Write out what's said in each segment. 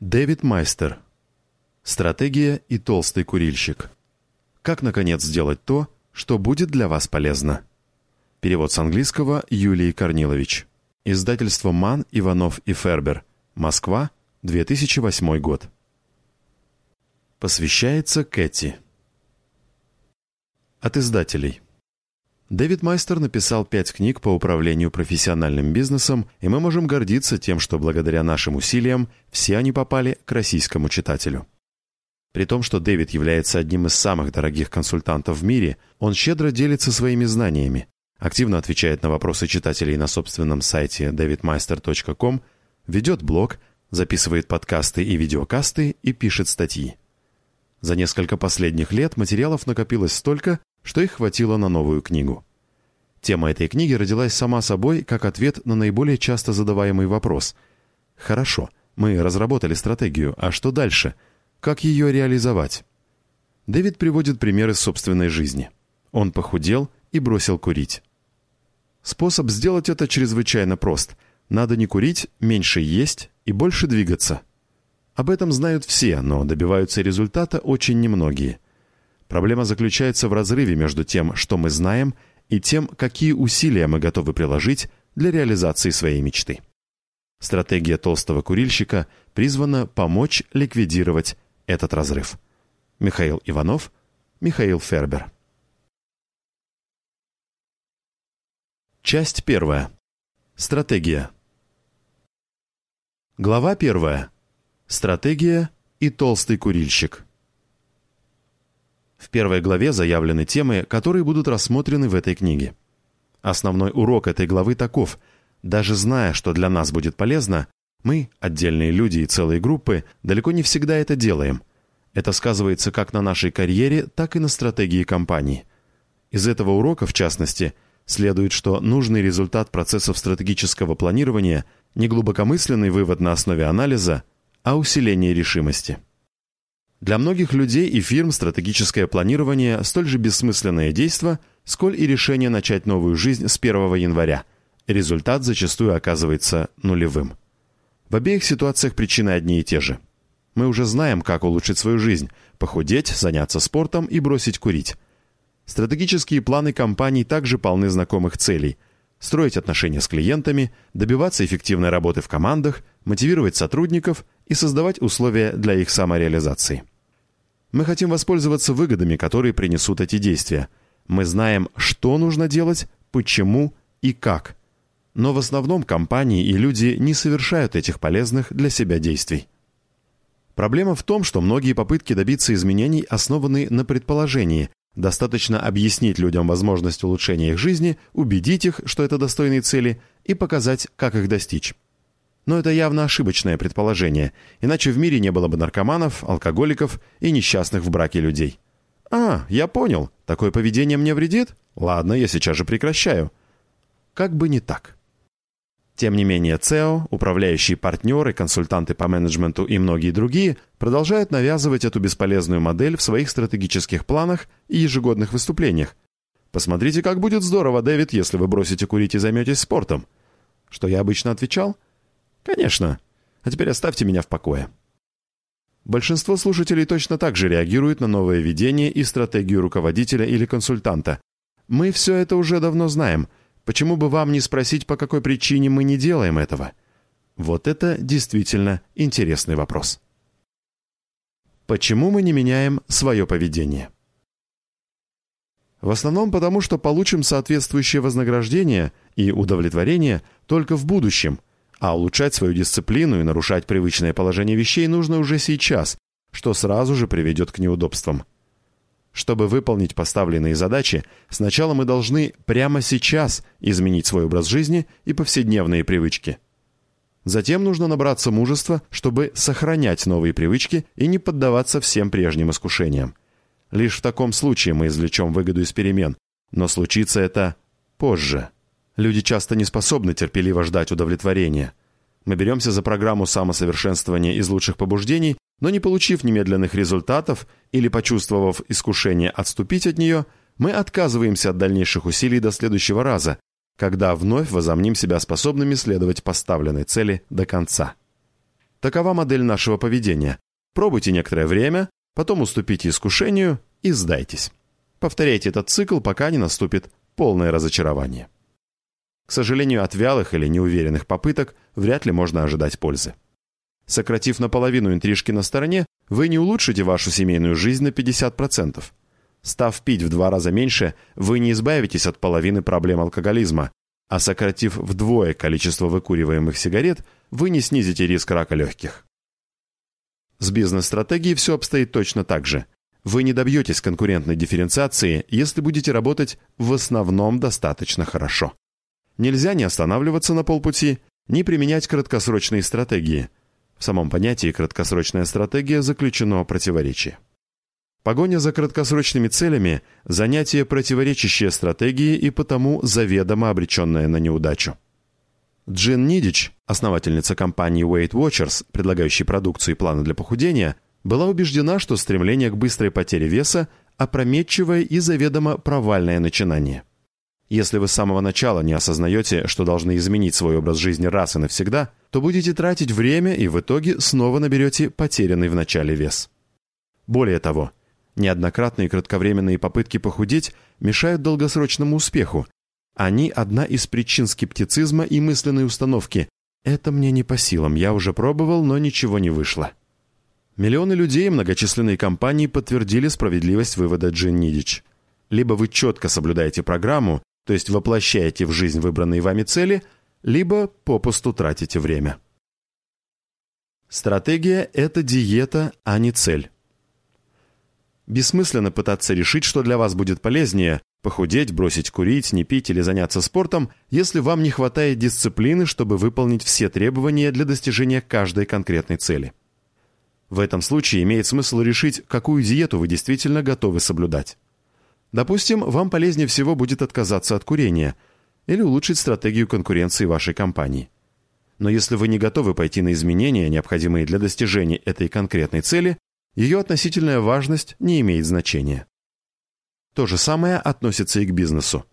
Дэвид Майстер. Стратегия и толстый курильщик. Как, наконец, сделать то, что будет для вас полезно? Перевод с английского Юлии Корнилович. Издательство «Ман, Иванов и Фербер». Москва, 2008 год. Посвящается Кэти. От издателей. Дэвид Майстер написал пять книг по управлению профессиональным бизнесом, и мы можем гордиться тем, что благодаря нашим усилиям все они попали к российскому читателю. При том, что Дэвид является одним из самых дорогих консультантов в мире, он щедро делится своими знаниями, активно отвечает на вопросы читателей на собственном сайте davidmeister.com, ведет блог, записывает подкасты и видеокасты и пишет статьи. За несколько последних лет материалов накопилось столько, что их хватило на новую книгу. Тема этой книги родилась сама собой как ответ на наиболее часто задаваемый вопрос. «Хорошо, мы разработали стратегию, а что дальше? Как ее реализовать?» Дэвид приводит примеры собственной жизни. Он похудел и бросил курить. Способ сделать это чрезвычайно прост. Надо не курить, меньше есть и больше двигаться. Об этом знают все, но добиваются результата очень немногие – Проблема заключается в разрыве между тем, что мы знаем, и тем, какие усилия мы готовы приложить для реализации своей мечты. Стратегия толстого курильщика призвана помочь ликвидировать этот разрыв. Михаил Иванов, Михаил Фербер. Часть первая. Стратегия. Глава первая. Стратегия и толстый курильщик. В первой главе заявлены темы, которые будут рассмотрены в этой книге. Основной урок этой главы таков. Даже зная, что для нас будет полезно, мы, отдельные люди и целые группы, далеко не всегда это делаем. Это сказывается как на нашей карьере, так и на стратегии компании. Из этого урока, в частности, следует, что нужный результат процессов стратегического планирования не глубокомысленный вывод на основе анализа, а усиление решимости. Для многих людей и фирм стратегическое планирование – столь же бессмысленное действо, сколь и решение начать новую жизнь с 1 января. Результат зачастую оказывается нулевым. В обеих ситуациях причины одни и те же. Мы уже знаем, как улучшить свою жизнь – похудеть, заняться спортом и бросить курить. Стратегические планы компаний также полны знакомых целей – строить отношения с клиентами, добиваться эффективной работы в командах, мотивировать сотрудников – и создавать условия для их самореализации. Мы хотим воспользоваться выгодами, которые принесут эти действия. Мы знаем, что нужно делать, почему и как. Но в основном компании и люди не совершают этих полезных для себя действий. Проблема в том, что многие попытки добиться изменений основаны на предположении. Достаточно объяснить людям возможность улучшения их жизни, убедить их, что это достойные цели, и показать, как их достичь. Но это явно ошибочное предположение, иначе в мире не было бы наркоманов, алкоголиков и несчастных в браке людей. «А, я понял. Такое поведение мне вредит? Ладно, я сейчас же прекращаю». Как бы не так. Тем не менее, ЦЕО, управляющие партнеры, консультанты по менеджменту и многие другие продолжают навязывать эту бесполезную модель в своих стратегических планах и ежегодных выступлениях. Посмотрите, как будет здорово, Дэвид, если вы бросите курить и займетесь спортом. Что я обычно отвечал? «Конечно. А теперь оставьте меня в покое». Большинство слушателей точно так же реагируют на новое видение и стратегию руководителя или консультанта. Мы все это уже давно знаем. Почему бы вам не спросить, по какой причине мы не делаем этого? Вот это действительно интересный вопрос. Почему мы не меняем свое поведение? В основном потому, что получим соответствующее вознаграждение и удовлетворение только в будущем, а улучшать свою дисциплину и нарушать привычное положение вещей нужно уже сейчас, что сразу же приведет к неудобствам. Чтобы выполнить поставленные задачи, сначала мы должны прямо сейчас изменить свой образ жизни и повседневные привычки. Затем нужно набраться мужества, чтобы сохранять новые привычки и не поддаваться всем прежним искушениям. Лишь в таком случае мы извлечем выгоду из перемен, но случится это позже. Люди часто не способны терпеливо ждать удовлетворения. Мы беремся за программу самосовершенствования из лучших побуждений, но не получив немедленных результатов или почувствовав искушение отступить от нее, мы отказываемся от дальнейших усилий до следующего раза, когда вновь возомним себя способными следовать поставленной цели до конца. Такова модель нашего поведения. Пробуйте некоторое время, потом уступите искушению и сдайтесь. Повторяйте этот цикл, пока не наступит полное разочарование. К сожалению, от вялых или неуверенных попыток вряд ли можно ожидать пользы. Сократив наполовину интрижки на стороне, вы не улучшите вашу семейную жизнь на 50%. Став пить в два раза меньше, вы не избавитесь от половины проблем алкоголизма, а сократив вдвое количество выкуриваемых сигарет, вы не снизите риск рака легких. С бизнес-стратегией все обстоит точно так же. Вы не добьетесь конкурентной дифференциации, если будете работать в основном достаточно хорошо. Нельзя не останавливаться на полпути, не применять краткосрочные стратегии. В самом понятии краткосрочная стратегия заключено противоречие. Погоня за краткосрочными целями – занятие противоречащее стратегии и потому заведомо обреченное на неудачу. Джин Нидич, основательница компании Weight Watchers, предлагающей продукцию и планы для похудения, была убеждена, что стремление к быстрой потере веса – опрометчивое и заведомо провальное начинание. Если вы с самого начала не осознаете, что должны изменить свой образ жизни раз и навсегда, то будете тратить время и в итоге снова наберете потерянный в начале вес. Более того, неоднократные кратковременные попытки похудеть мешают долгосрочному успеху. Они одна из причин скептицизма и мысленной установки. Это мне не по силам, я уже пробовал, но ничего не вышло. Миллионы людей и многочисленные компании подтвердили справедливость вывода Джин Нидич. Либо вы четко соблюдаете программу, то есть воплощаете в жизнь выбранные вами цели, либо попусту тратите время. Стратегия – это диета, а не цель. Бессмысленно пытаться решить, что для вас будет полезнее – похудеть, бросить курить, не пить или заняться спортом, если вам не хватает дисциплины, чтобы выполнить все требования для достижения каждой конкретной цели. В этом случае имеет смысл решить, какую диету вы действительно готовы соблюдать. Допустим, вам полезнее всего будет отказаться от курения или улучшить стратегию конкуренции вашей компании. Но если вы не готовы пойти на изменения, необходимые для достижения этой конкретной цели, ее относительная важность не имеет значения. То же самое относится и к бизнесу.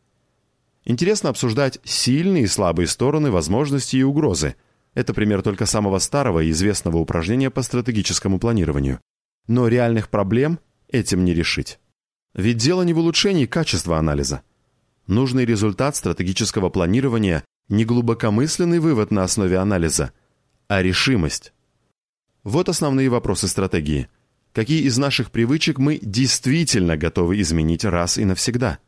Интересно обсуждать сильные и слабые стороны, возможности и угрозы. Это пример только самого старого и известного упражнения по стратегическому планированию. Но реальных проблем этим не решить. Ведь дело не в улучшении качества анализа. Нужный результат стратегического планирования не глубокомысленный вывод на основе анализа, а решимость. Вот основные вопросы стратегии. Какие из наших привычек мы действительно готовы изменить раз и навсегда?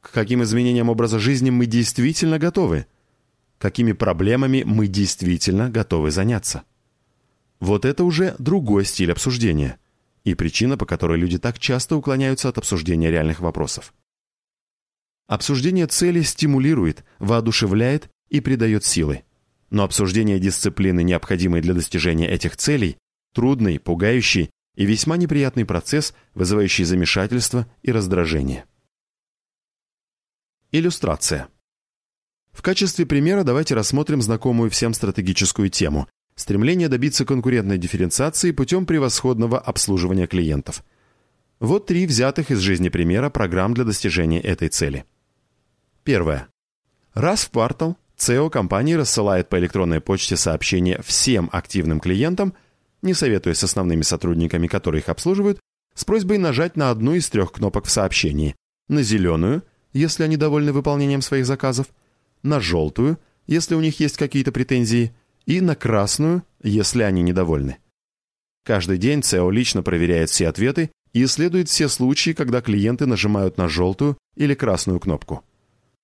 К каким изменениям образа жизни мы действительно готовы? Какими проблемами мы действительно готовы заняться? Вот это уже другой стиль обсуждения – и причина, по которой люди так часто уклоняются от обсуждения реальных вопросов. Обсуждение цели стимулирует, воодушевляет и придает силы. Но обсуждение дисциплины, необходимой для достижения этих целей, трудный, пугающий и весьма неприятный процесс, вызывающий замешательство и раздражение. Иллюстрация. В качестве примера давайте рассмотрим знакомую всем стратегическую тему Стремление добиться конкурентной дифференциации путем превосходного обслуживания клиентов. Вот три взятых из жизни примера программ для достижения этой цели. Первое. Раз в квартал CEO компании рассылает по электронной почте сообщения всем активным клиентам, не советуясь с основными сотрудниками, которые их обслуживают, с просьбой нажать на одну из трех кнопок в сообщении. На зеленую, если они довольны выполнением своих заказов, на желтую, если у них есть какие-то претензии, и на красную, если они недовольны. Каждый день ЦЕО лично проверяет все ответы и исследует все случаи, когда клиенты нажимают на желтую или красную кнопку.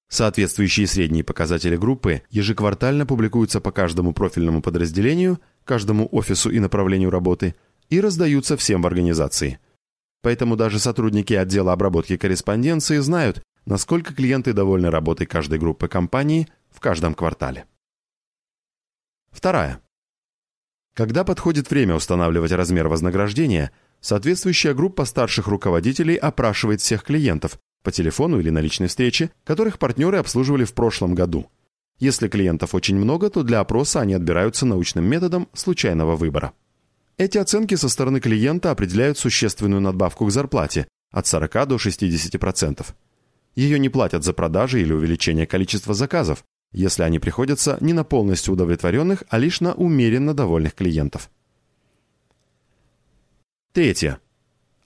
Соответствующие средние показатели группы ежеквартально публикуются по каждому профильному подразделению, каждому офису и направлению работы и раздаются всем в организации. Поэтому даже сотрудники отдела обработки корреспонденции знают, насколько клиенты довольны работой каждой группы компании в каждом квартале. Вторая. Когда подходит время устанавливать размер вознаграждения, соответствующая группа старших руководителей опрашивает всех клиентов по телефону или на личной встрече, которых партнеры обслуживали в прошлом году. Если клиентов очень много, то для опроса они отбираются научным методом случайного выбора. Эти оценки со стороны клиента определяют существенную надбавку к зарплате от 40 до 60%. Ее не платят за продажи или увеличение количества заказов, если они приходятся не на полностью удовлетворенных, а лишь на умеренно довольных клиентов. Третье.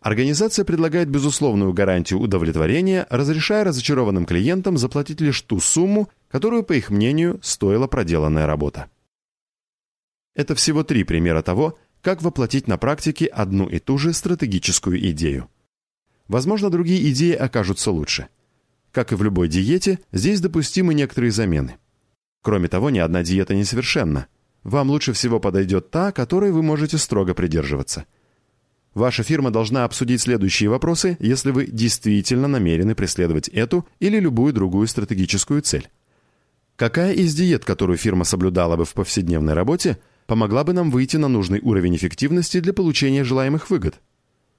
Организация предлагает безусловную гарантию удовлетворения, разрешая разочарованным клиентам заплатить лишь ту сумму, которую, по их мнению, стоила проделанная работа. Это всего три примера того, как воплотить на практике одну и ту же стратегическую идею. Возможно, другие идеи окажутся лучше. Как и в любой диете, здесь допустимы некоторые замены. Кроме того, ни одна диета не совершенна. Вам лучше всего подойдет та, которой вы можете строго придерживаться. Ваша фирма должна обсудить следующие вопросы, если вы действительно намерены преследовать эту или любую другую стратегическую цель. Какая из диет, которую фирма соблюдала бы в повседневной работе, помогла бы нам выйти на нужный уровень эффективности для получения желаемых выгод?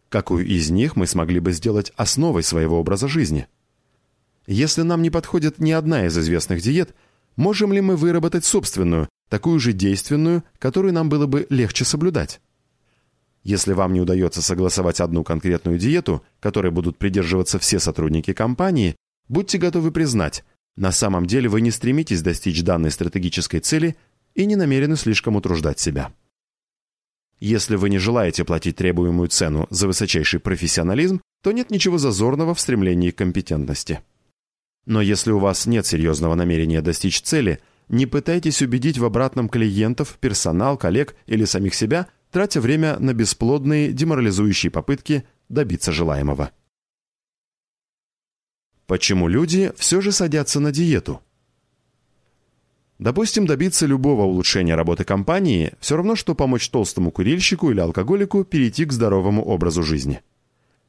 Какую из них мы смогли бы сделать основой своего образа жизни? Если нам не подходит ни одна из известных диет, можем ли мы выработать собственную, такую же действенную, которую нам было бы легче соблюдать? Если вам не удается согласовать одну конкретную диету, которой будут придерживаться все сотрудники компании, будьте готовы признать, на самом деле вы не стремитесь достичь данной стратегической цели и не намерены слишком утруждать себя. Если вы не желаете платить требуемую цену за высочайший профессионализм, то нет ничего зазорного в стремлении к компетентности. Но если у вас нет серьезного намерения достичь цели, не пытайтесь убедить в обратном клиентов, персонал, коллег или самих себя, тратя время на бесплодные деморализующие попытки добиться желаемого. Почему люди все же садятся на диету? Допустим, добиться любого улучшения работы компании все равно, что помочь толстому курильщику или алкоголику перейти к здоровому образу жизни.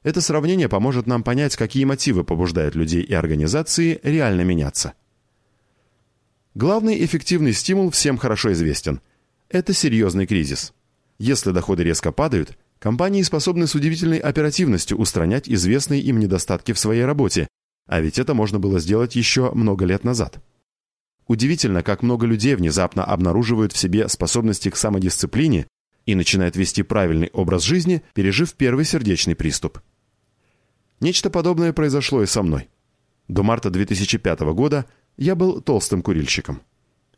Это сравнение поможет нам понять, какие мотивы побуждают людей и организации реально меняться. Главный эффективный стимул всем хорошо известен. Это серьезный кризис. Если доходы резко падают, компании способны с удивительной оперативностью устранять известные им недостатки в своей работе, а ведь это можно было сделать еще много лет назад. Удивительно, как много людей внезапно обнаруживают в себе способности к самодисциплине и начинают вести правильный образ жизни, пережив первый сердечный приступ. Нечто подобное произошло и со мной. До марта 2005 года я был толстым курильщиком.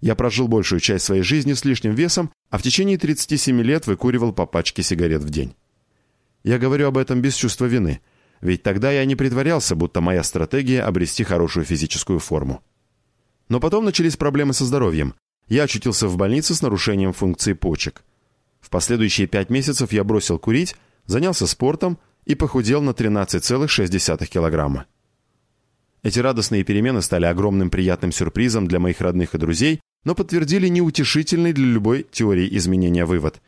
Я прожил большую часть своей жизни с лишним весом, а в течение 37 лет выкуривал по пачке сигарет в день. Я говорю об этом без чувства вины, ведь тогда я не притворялся, будто моя стратегия обрести хорошую физическую форму. Но потом начались проблемы со здоровьем. Я очутился в больнице с нарушением функции почек. В последующие пять месяцев я бросил курить, занялся спортом и похудел на 13,6 килограмма. Эти радостные перемены стали огромным приятным сюрпризом для моих родных и друзей, но подтвердили неутешительный для любой теории изменения вывод.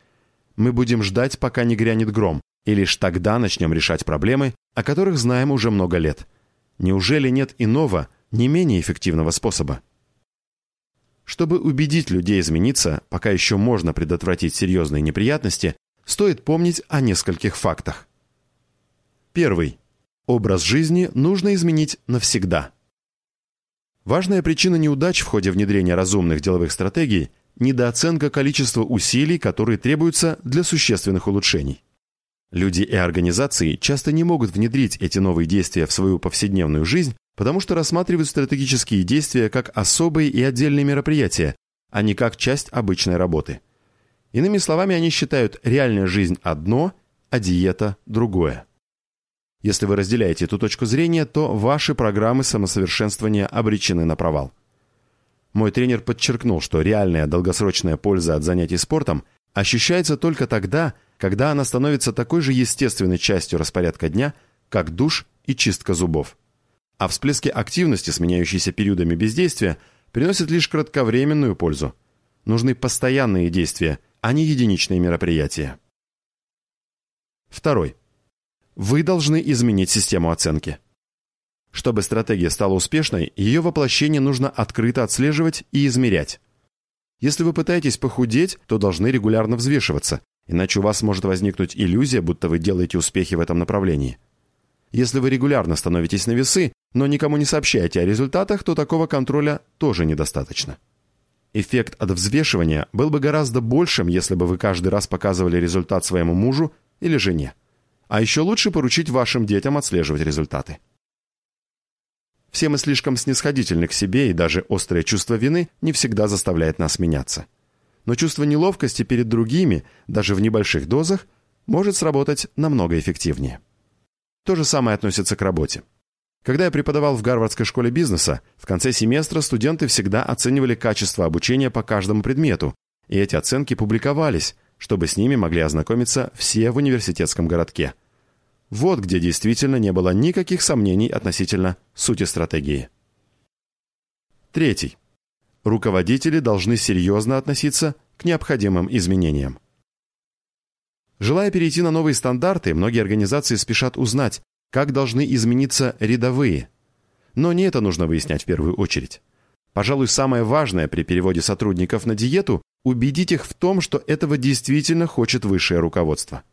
Мы будем ждать, пока не грянет гром, и лишь тогда начнем решать проблемы, о которых знаем уже много лет. Неужели нет иного, не менее эффективного способа? Чтобы убедить людей измениться, пока еще можно предотвратить серьезные неприятности, стоит помнить о нескольких фактах. Первый. Образ жизни нужно изменить навсегда. Важная причина неудач в ходе внедрения разумных деловых стратегий – недооценка количества усилий, которые требуются для существенных улучшений. Люди и организации часто не могут внедрить эти новые действия в свою повседневную жизнь, потому что рассматривают стратегические действия как особые и отдельные мероприятия, а не как часть обычной работы. Иными словами, они считают реальная жизнь одно, а диета другое. Если вы разделяете эту точку зрения, то ваши программы самосовершенствования обречены на провал. Мой тренер подчеркнул, что реальная долгосрочная польза от занятий спортом ощущается только тогда, когда она становится такой же естественной частью распорядка дня, как душ и чистка зубов а всплески активности, сменяющиеся периодами бездействия, приносят лишь кратковременную пользу. Нужны постоянные действия, а не единичные мероприятия. Второй. Вы должны изменить систему оценки. Чтобы стратегия стала успешной, ее воплощение нужно открыто отслеживать и измерять. Если вы пытаетесь похудеть, то должны регулярно взвешиваться, иначе у вас может возникнуть иллюзия, будто вы делаете успехи в этом направлении. Если вы регулярно становитесь на весы, но никому не сообщаете о результатах, то такого контроля тоже недостаточно. Эффект от взвешивания был бы гораздо большим, если бы вы каждый раз показывали результат своему мужу или жене. А еще лучше поручить вашим детям отслеживать результаты. Все мы слишком снисходительны к себе, и даже острое чувство вины не всегда заставляет нас меняться. Но чувство неловкости перед другими, даже в небольших дозах, может сработать намного эффективнее. То же самое относится к работе. Когда я преподавал в Гарвардской школе бизнеса, в конце семестра студенты всегда оценивали качество обучения по каждому предмету, и эти оценки публиковались, чтобы с ними могли ознакомиться все в университетском городке. Вот где действительно не было никаких сомнений относительно сути стратегии. Третий. Руководители должны серьезно относиться к необходимым изменениям. Желая перейти на новые стандарты, многие организации спешат узнать, как должны измениться рядовые. Но не это нужно выяснять в первую очередь. Пожалуй, самое важное при переводе сотрудников на диету – убедить их в том, что этого действительно хочет высшее руководство.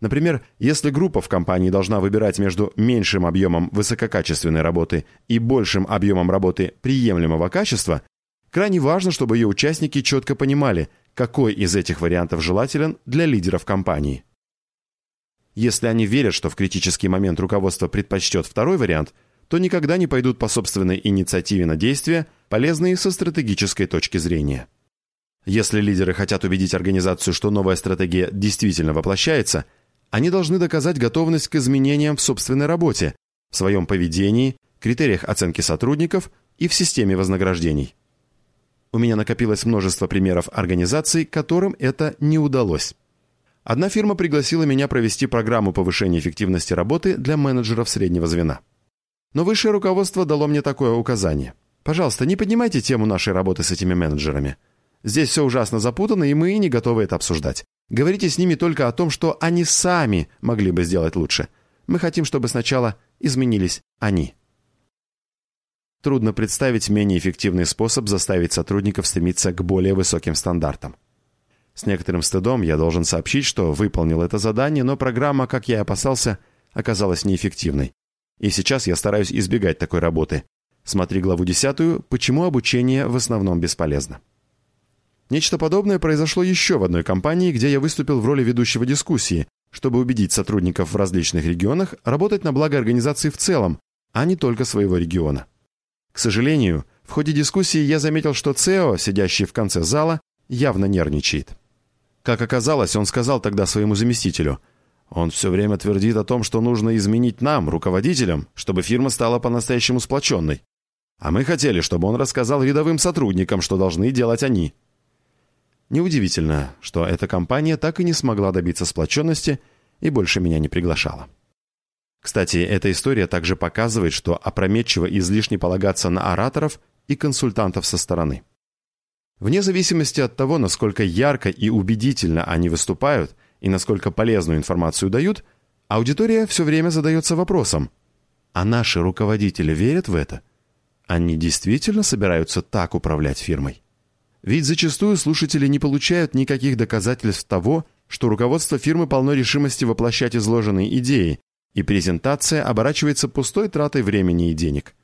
Например, если группа в компании должна выбирать между меньшим объемом высококачественной работы и большим объемом работы приемлемого качества, крайне важно, чтобы ее участники четко понимали, какой из этих вариантов желателен для лидеров компании. Если они верят, что в критический момент руководство предпочтет второй вариант, то никогда не пойдут по собственной инициативе на действия, полезные со стратегической точки зрения. Если лидеры хотят убедить организацию, что новая стратегия действительно воплощается, они должны доказать готовность к изменениям в собственной работе, в своем поведении, критериях оценки сотрудников и в системе вознаграждений. У меня накопилось множество примеров организаций, которым это не удалось. Одна фирма пригласила меня провести программу повышения эффективности работы для менеджеров среднего звена. Но высшее руководство дало мне такое указание. Пожалуйста, не поднимайте тему нашей работы с этими менеджерами. Здесь все ужасно запутано, и мы не готовы это обсуждать. Говорите с ними только о том, что они сами могли бы сделать лучше. Мы хотим, чтобы сначала изменились они. Трудно представить менее эффективный способ заставить сотрудников стремиться к более высоким стандартам. С некоторым стыдом я должен сообщить, что выполнил это задание, но программа, как я и опасался, оказалась неэффективной. И сейчас я стараюсь избегать такой работы. Смотри главу 10 «Почему обучение в основном бесполезно». Нечто подобное произошло еще в одной компании, где я выступил в роли ведущего дискуссии, чтобы убедить сотрудников в различных регионах работать на благо организации в целом, а не только своего региона. К сожалению, в ходе дискуссии я заметил, что ЦЕО, сидящий в конце зала, явно нервничает. Как оказалось, он сказал тогда своему заместителю, «Он все время твердит о том, что нужно изменить нам, руководителям, чтобы фирма стала по-настоящему сплоченной. А мы хотели, чтобы он рассказал рядовым сотрудникам, что должны делать они». Неудивительно, что эта компания так и не смогла добиться сплоченности и больше меня не приглашала. Кстати, эта история также показывает, что опрометчиво излишне полагаться на ораторов и консультантов со стороны. Вне зависимости от того, насколько ярко и убедительно они выступают и насколько полезную информацию дают, аудитория все время задается вопросом, а наши руководители верят в это? Они действительно собираются так управлять фирмой? Ведь зачастую слушатели не получают никаких доказательств того, что руководство фирмы полно решимости воплощать изложенные идеи, и презентация оборачивается пустой тратой времени и денег.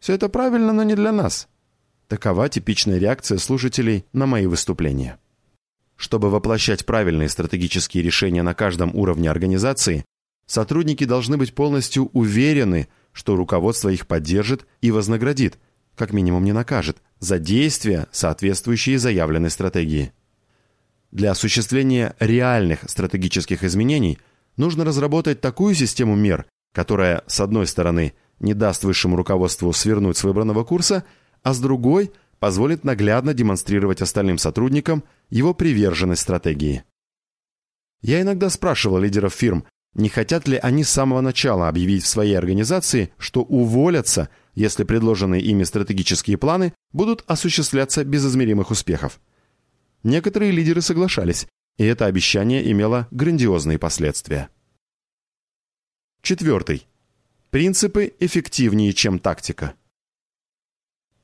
Все это правильно, но не для нас. Такова типичная реакция слушателей на мои выступления. Чтобы воплощать правильные стратегические решения на каждом уровне организации, сотрудники должны быть полностью уверены, что руководство их поддержит и вознаградит, как минимум не накажет, за действия, соответствующие заявленной стратегии. Для осуществления реальных стратегических изменений – Нужно разработать такую систему мер, которая, с одной стороны, не даст высшему руководству свернуть с выбранного курса, а с другой позволит наглядно демонстрировать остальным сотрудникам его приверженность стратегии. Я иногда спрашивал лидеров фирм, не хотят ли они с самого начала объявить в своей организации, что уволятся, если предложенные ими стратегические планы будут осуществляться без измеримых успехов. Некоторые лидеры соглашались, и это обещание имело грандиозные последствия. Четвертый. Принципы эффективнее, чем тактика.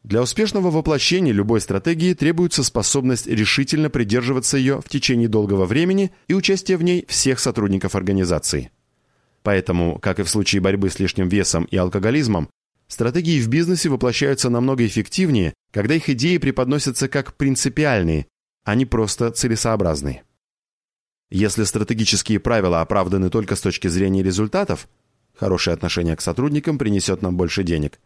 Для успешного воплощения любой стратегии требуется способность решительно придерживаться ее в течение долгого времени и участие в ней всех сотрудников организации. Поэтому, как и в случае борьбы с лишним весом и алкоголизмом, стратегии в бизнесе воплощаются намного эффективнее, когда их идеи преподносятся как принципиальные, а не просто целесообразные. Если стратегические правила оправданы только с точки зрения результатов, Хорошее отношение к сотрудникам принесет нам больше денег.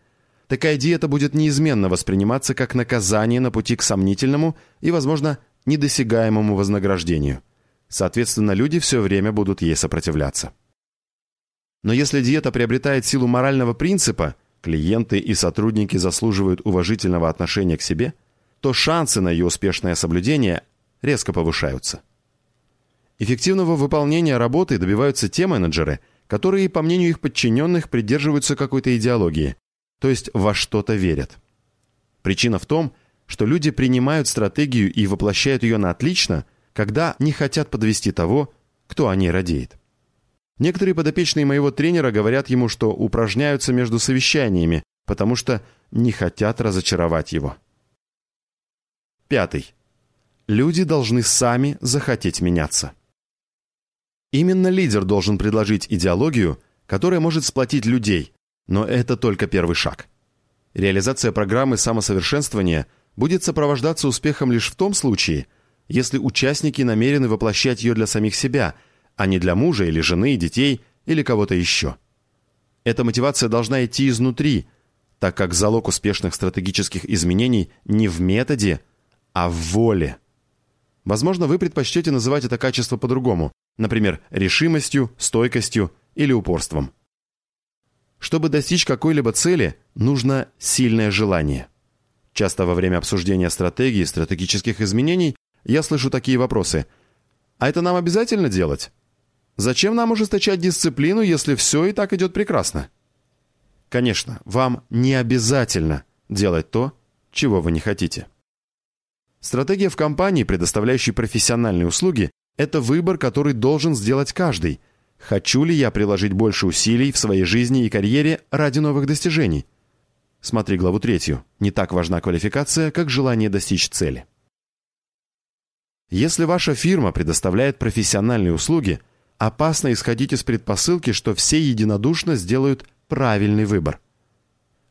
Такая диета будет неизменно восприниматься как наказание на пути к сомнительному и, возможно, недосягаемому вознаграждению. Соответственно, люди все время будут ей сопротивляться. Но если диета приобретает силу морального принципа, клиенты и сотрудники заслуживают уважительного отношения к себе, то шансы на ее успешное соблюдение резко повышаются. Эффективного выполнения работы добиваются те менеджеры, которые, по мнению их подчиненных, придерживаются какой-то идеологии, то есть во что-то верят. Причина в том, что люди принимают стратегию и воплощают ее на отлично, когда не хотят подвести того, кто о ней радеет. Некоторые подопечные моего тренера говорят ему, что упражняются между совещаниями, потому что не хотят разочаровать его. Пятый. Люди должны сами захотеть меняться. Именно лидер должен предложить идеологию, которая может сплотить людей, но это только первый шаг. Реализация программы самосовершенствования будет сопровождаться успехом лишь в том случае, если участники намерены воплощать ее для самих себя, а не для мужа или жены, детей или кого-то еще. Эта мотивация должна идти изнутри, так как залог успешных стратегических изменений не в методе, а в воле. Возможно, вы предпочтете называть это качество по-другому, например, решимостью, стойкостью или упорством. Чтобы достичь какой-либо цели, нужно сильное желание. Часто во время обсуждения стратегии, стратегических изменений я слышу такие вопросы. А это нам обязательно делать? Зачем нам ужесточать дисциплину, если все и так идет прекрасно? Конечно, вам не обязательно делать то, чего вы не хотите. Стратегия в компании, предоставляющей профессиональные услуги, это выбор, который должен сделать каждый. Хочу ли я приложить больше усилий в своей жизни и карьере ради новых достижений? Смотри главу третью. Не так важна квалификация, как желание достичь цели. Если ваша фирма предоставляет профессиональные услуги, опасно исходить из предпосылки, что все единодушно сделают правильный выбор.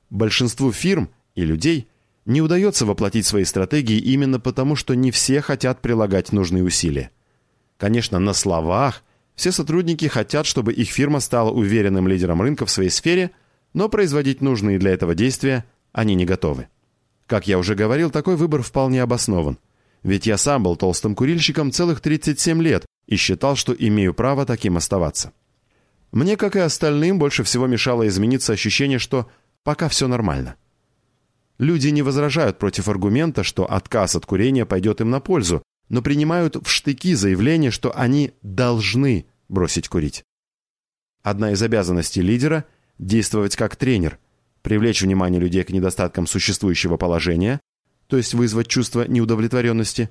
Большинству фирм и людей не удается воплотить свои стратегии именно потому, что не все хотят прилагать нужные усилия. Конечно, на словах все сотрудники хотят, чтобы их фирма стала уверенным лидером рынка в своей сфере, но производить нужные для этого действия они не готовы. Как я уже говорил, такой выбор вполне обоснован. Ведь я сам был толстым курильщиком целых 37 лет и считал, что имею право таким оставаться. Мне, как и остальным, больше всего мешало измениться ощущение, что пока все нормально. Люди не возражают против аргумента, что отказ от курения пойдет им на пользу, но принимают в штыки заявление, что они должны бросить курить. Одна из обязанностей лидера – действовать как тренер, привлечь внимание людей к недостаткам существующего положения, то есть вызвать чувство неудовлетворенности,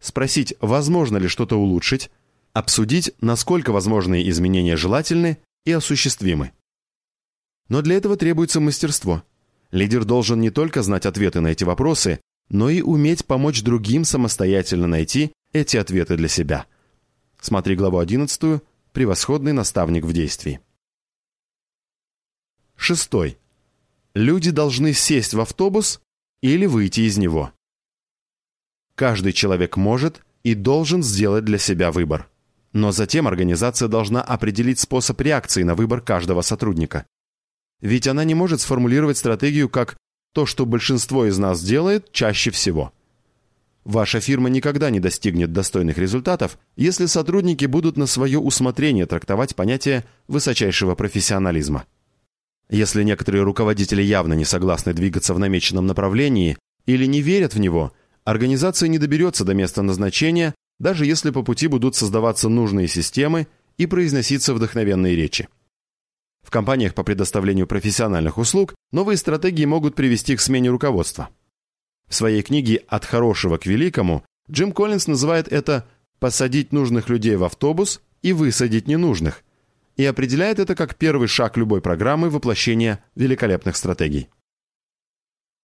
спросить, возможно ли что-то улучшить, обсудить, насколько возможные изменения желательны и осуществимы. Но для этого требуется мастерство – Лидер должен не только знать ответы на эти вопросы, но и уметь помочь другим самостоятельно найти эти ответы для себя. Смотри главу 11 «Превосходный наставник в действии». Шестой. Люди должны сесть в автобус или выйти из него. Каждый человек может и должен сделать для себя выбор. Но затем организация должна определить способ реакции на выбор каждого сотрудника. Ведь она не может сформулировать стратегию как «то, что большинство из нас делает чаще всего». Ваша фирма никогда не достигнет достойных результатов, если сотрудники будут на свое усмотрение трактовать понятие высочайшего профессионализма. Если некоторые руководители явно не согласны двигаться в намеченном направлении или не верят в него, организация не доберется до места назначения, даже если по пути будут создаваться нужные системы и произноситься вдохновенные речи. В компаниях по предоставлению профессиональных услуг новые стратегии могут привести к смене руководства. В своей книге «От хорошего к великому» Джим Коллинз называет это «посадить нужных людей в автобус и высадить ненужных» и определяет это как первый шаг любой программы воплощения великолепных стратегий.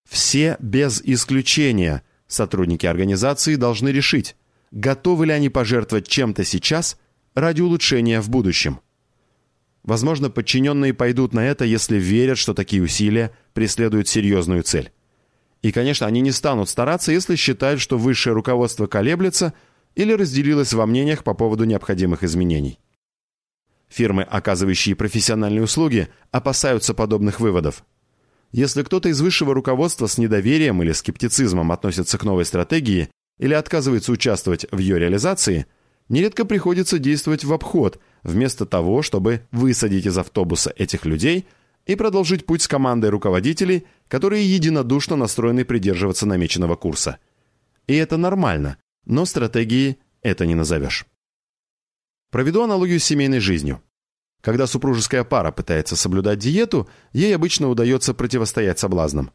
Все без исключения сотрудники организации должны решить, готовы ли они пожертвовать чем-то сейчас ради улучшения в будущем – Возможно, подчиненные пойдут на это, если верят, что такие усилия преследуют серьезную цель. И, конечно, они не станут стараться, если считают, что высшее руководство колеблется или разделилось во мнениях по поводу необходимых изменений. Фирмы, оказывающие профессиональные услуги, опасаются подобных выводов. Если кто-то из высшего руководства с недоверием или скептицизмом относится к новой стратегии или отказывается участвовать в ее реализации, нередко приходится действовать в обход, вместо того, чтобы высадить из автобуса этих людей и продолжить путь с командой руководителей, которые единодушно настроены придерживаться намеченного курса. И это нормально, но стратегией это не назовешь. Проведу аналогию с семейной жизнью. Когда супружеская пара пытается соблюдать диету, ей обычно удается противостоять соблазнам.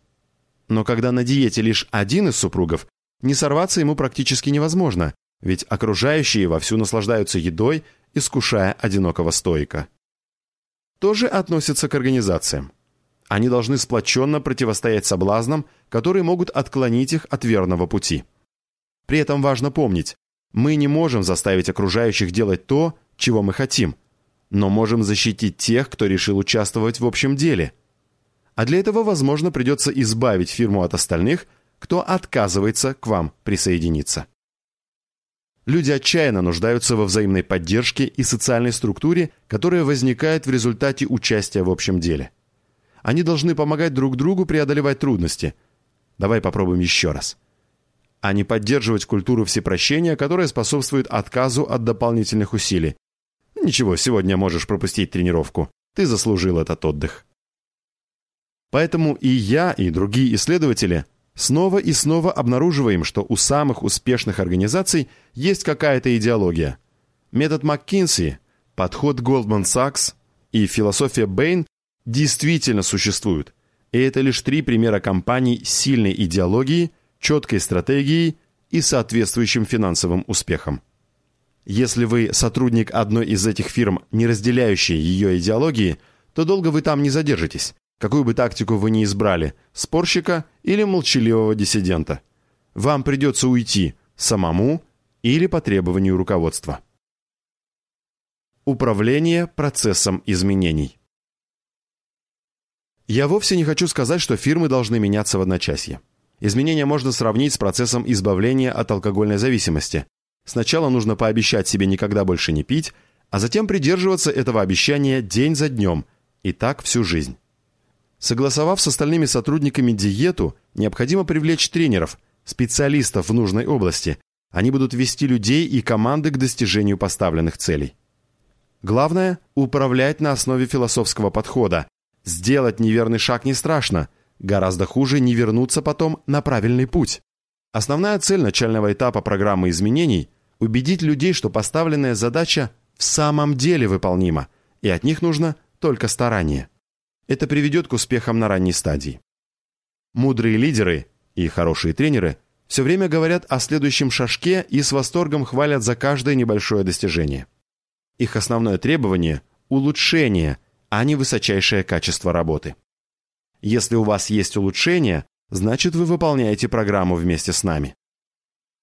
Но когда на диете лишь один из супругов, не сорваться ему практически невозможно, ведь окружающие вовсю наслаждаются едой, искушая одинокого стоика. Тоже относится к организациям. Они должны сплоченно противостоять соблазнам, которые могут отклонить их от верного пути. При этом важно помнить, мы не можем заставить окружающих делать то, чего мы хотим – но можем защитить тех, кто решил участвовать в общем деле. А для этого, возможно, придется избавить фирму от остальных, кто отказывается к вам присоединиться. Люди отчаянно нуждаются во взаимной поддержке и социальной структуре, которая возникает в результате участия в общем деле. Они должны помогать друг другу преодолевать трудности. Давай попробуем еще раз. А не поддерживать культуру всепрощения, которая способствует отказу от дополнительных усилий, Ничего, сегодня можешь пропустить тренировку. Ты заслужил этот отдых. Поэтому и я, и другие исследователи снова и снова обнаруживаем, что у самых успешных организаций есть какая-то идеология. Метод МакКинси, подход Goldman Sachs и философия Бэйн действительно существуют. И это лишь три примера компаний сильной идеологией, четкой стратегией и соответствующим финансовым успехом. Если вы сотрудник одной из этих фирм, не разделяющий ее идеологии, то долго вы там не задержитесь, какую бы тактику вы ни избрали, спорщика или молчаливого диссидента. Вам придется уйти самому или по требованию руководства. Управление процессом изменений. Я вовсе не хочу сказать, что фирмы должны меняться в одночасье. Изменения можно сравнить с процессом избавления от алкогольной зависимости, Сначала нужно пообещать себе никогда больше не пить, а затем придерживаться этого обещания день за днем, и так всю жизнь. Согласовав с остальными сотрудниками диету, необходимо привлечь тренеров, специалистов в нужной области. Они будут вести людей и команды к достижению поставленных целей. Главное – управлять на основе философского подхода. Сделать неверный шаг не страшно, гораздо хуже не вернуться потом на правильный путь. Основная цель начального этапа программы изменений убедить людей, что поставленная задача в самом деле выполнима, и от них нужно только старание. Это приведет к успехам на ранней стадии. Мудрые лидеры и хорошие тренеры все время говорят о следующем шажке и с восторгом хвалят за каждое небольшое достижение. Их основное требование – улучшение, а не высочайшее качество работы. Если у вас есть улучшение, значит вы выполняете программу вместе с нами.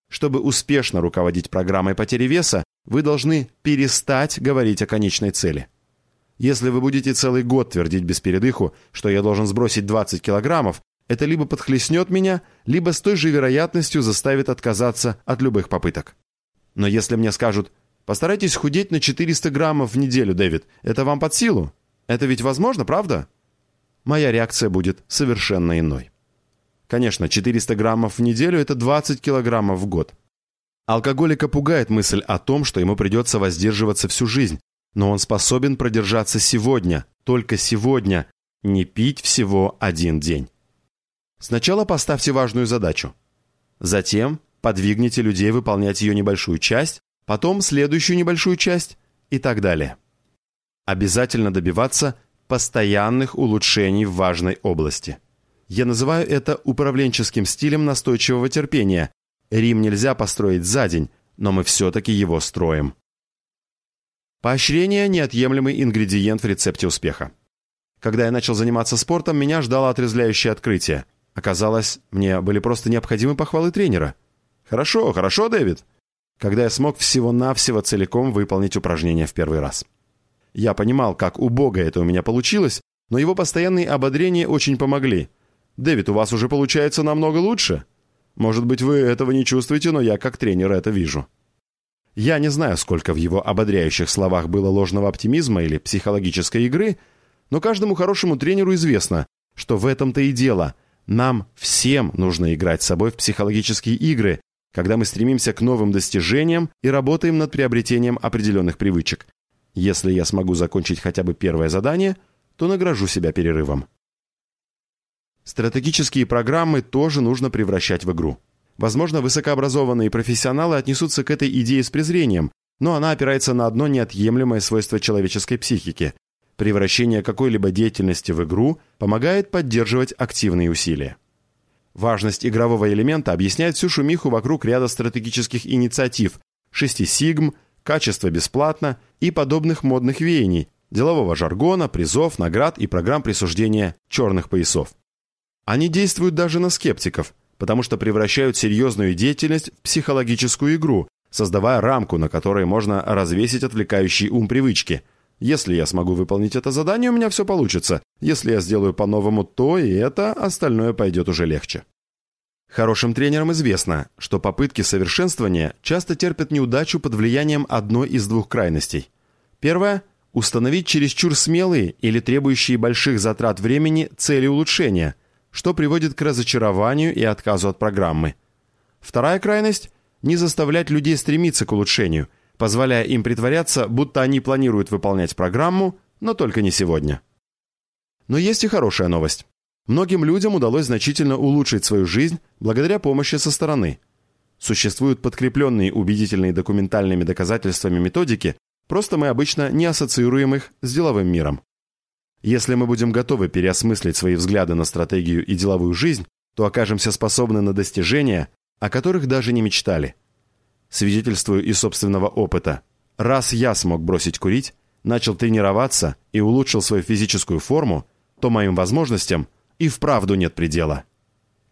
Чтобы успешно руководить программой потери веса, вы должны перестать говорить о конечной цели. Если вы будете целый год твердить без передыху, что я должен сбросить 20 килограммов, это либо подхлестнет меня, либо с той же вероятностью заставит отказаться от любых попыток. Но если мне скажут «постарайтесь худеть на 400 граммов в неделю, Дэвид, это вам под силу? Это ведь возможно, правда?» Моя реакция будет совершенно иной. Конечно, 400 граммов в неделю – это 20 килограммов в год. Алкоголика пугает мысль о том, что ему придется воздерживаться всю жизнь, но он способен продержаться сегодня, только сегодня, не пить всего один день. Сначала поставьте важную задачу. Затем подвигните людей выполнять ее небольшую часть, потом следующую небольшую часть и так далее. Обязательно добиваться постоянных улучшений в важной области. Я называю это управленческим стилем настойчивого терпения. Рим нельзя построить за день, но мы все-таки его строим. Поощрение – неотъемлемый ингредиент в рецепте успеха. Когда я начал заниматься спортом, меня ждало отрезвляющее открытие. Оказалось, мне были просто необходимы похвалы тренера. «Хорошо, хорошо, Дэвид!» Когда я смог всего-навсего целиком выполнить упражнение в первый раз. Я понимал, как убого это у меня получилось, но его постоянные ободрения очень помогли – Дэвид, у вас уже получается намного лучше. Может быть, вы этого не чувствуете, но я как тренер это вижу. Я не знаю, сколько в его ободряющих словах было ложного оптимизма или психологической игры, но каждому хорошему тренеру известно, что в этом-то и дело. Нам всем нужно играть с собой в психологические игры, когда мы стремимся к новым достижениям и работаем над приобретением определенных привычек. Если я смогу закончить хотя бы первое задание, то награжу себя перерывом. Стратегические программы тоже нужно превращать в игру. Возможно, высокообразованные профессионалы отнесутся к этой идее с презрением, но она опирается на одно неотъемлемое свойство человеческой психики. Превращение какой-либо деятельности в игру помогает поддерживать активные усилия. Важность игрового элемента объясняет всю шумиху вокруг ряда стратегических инициатив, шести сигм, качество бесплатно и подобных модных веяний, делового жаргона, призов, наград и программ присуждения черных поясов. Они действуют даже на скептиков, потому что превращают серьезную деятельность в психологическую игру, создавая рамку, на которой можно развесить отвлекающий ум привычки. Если я смогу выполнить это задание, у меня все получится. Если я сделаю по-новому то и это, остальное пойдет уже легче. Хорошим тренерам известно, что попытки совершенствования часто терпят неудачу под влиянием одной из двух крайностей. Первое – установить чересчур смелые или требующие больших затрат времени цели улучшения – что приводит к разочарованию и отказу от программы. Вторая крайность – не заставлять людей стремиться к улучшению, позволяя им притворяться, будто они планируют выполнять программу, но только не сегодня. Но есть и хорошая новость. Многим людям удалось значительно улучшить свою жизнь благодаря помощи со стороны. Существуют подкрепленные убедительными документальными доказательствами методики, просто мы обычно не ассоциируем их с деловым миром. Если мы будем готовы переосмыслить свои взгляды на стратегию и деловую жизнь, то окажемся способны на достижения, о которых даже не мечтали. Свидетельствую из собственного опыта. Раз я смог бросить курить, начал тренироваться и улучшил свою физическую форму, то моим возможностям и вправду нет предела.